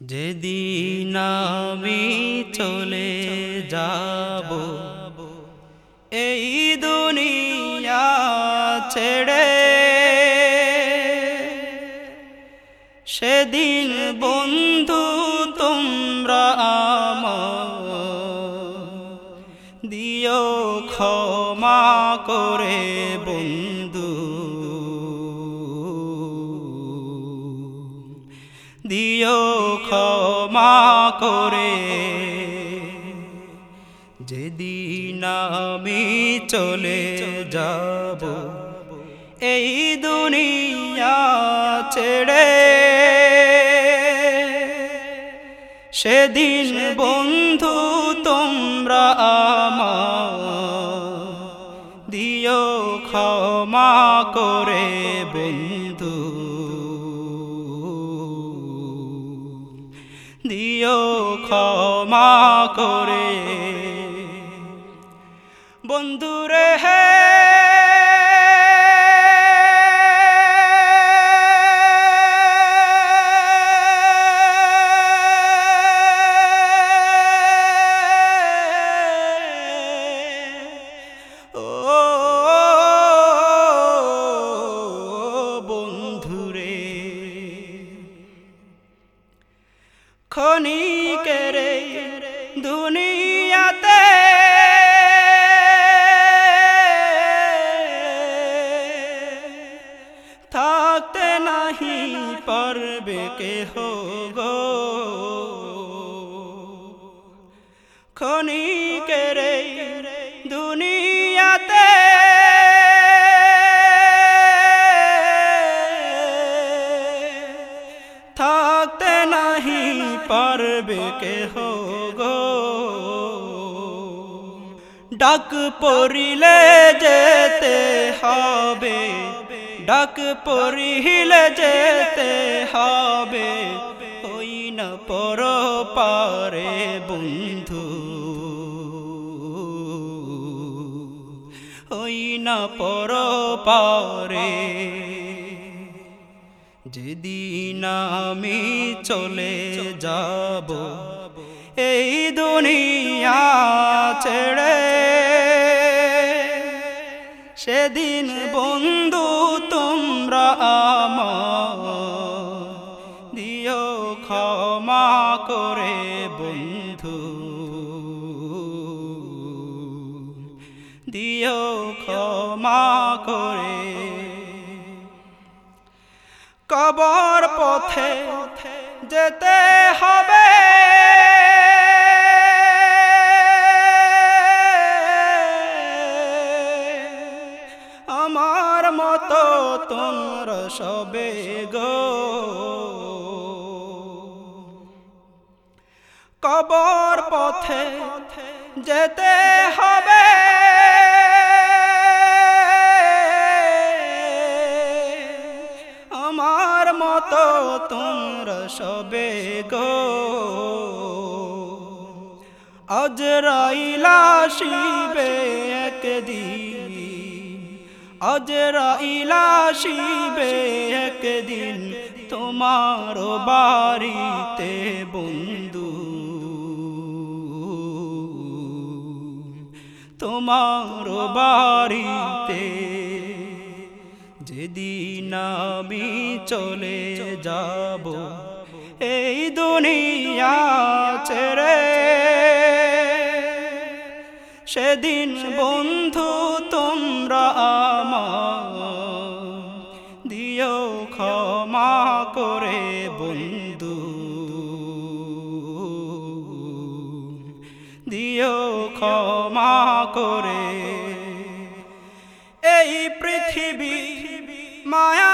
যেদিন আমি চলে যাব, এই দুনিয়া ছেড়ে সেদিন বন্ধু তোমরা আমার দিও ক্ষমা করে বন্ধু। দিও করে। যেদিন আমি চলে যাব, এই দুনিয়া ছেড়ে সেদিন বন্ধু তোমরা আমার দিও ক্ষমা করে বন্ধু। দিও ক্ষমা করে। বন্ধুরে হে ক্ষণিকের দুনিয়াতে। থাকতে নাহি পারবে কেহ গো। ক্ষণিকের পারবে কেহ গো? ডাক পড়িলে যেতে হবে, ডাক পড়িলে যেতে হবে। ওই না পর পারে বন্ধু, ওই না পর পারে যেদিন আমি চলে যাব এই দুনিয়া ছেড়ে সেদিন বন্ধু তোমরা আমার কবর পথে যেতে হবে। আমার মতো তোমরা সবে গো। কবর পথে যেতে হবে। মতো তোমরা সবে গো। আজরাইলা শিবে একদিন আজরাইলা শিবে একদিন তোমার বাড়িতে বন্ধু। তোমার বাড়িতে যেদিন আমি চলে যাব এই দুনিয়া ছেড়ে সেদিন বন্ধু তোমরা আমার দিও ক্ষমা করে বন্ধু। দিও ক্ষমা করে এই পৃথিবী মায়া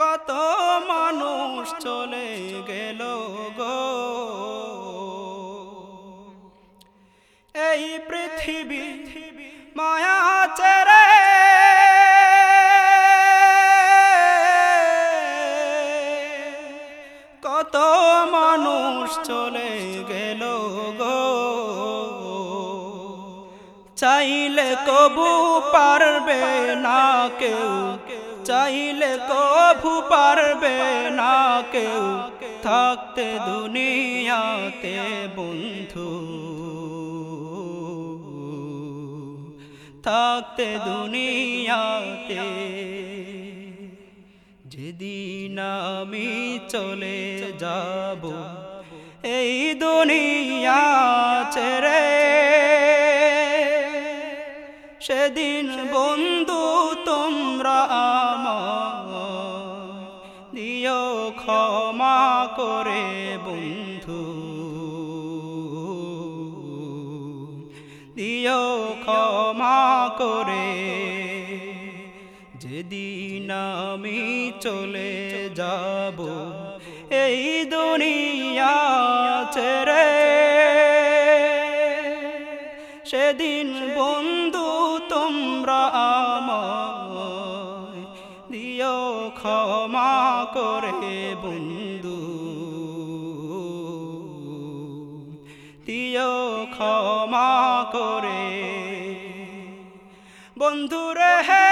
কত মানুষ চলে গেল গো। এই পৃথিবী মায়া ছেড়ে। কত মানুষ চলে গেল গো। চাইলে কবু পারবে না কেউ, চাইলে কবু পারবে না কেউ। থাকতে দুনিয়াতে বন্ধু, থাকতে দুনিয়াতে। যেদিন আমি চলে যাব, এই দুনিয়া ছেড়ে সেদিন বন্ধু তোমরা দিও ক্ষমা করে বন্ধু। দিও ক্ষমা করে, যেদিন আমি চলে যাব এই দুনিয়া ছেড়ে, সেদিন বন্ধু তোমরা আমায় দিও ক্ষমা করে বন্ধু। দিও ক্ষমা করে। বন্ধুরে হে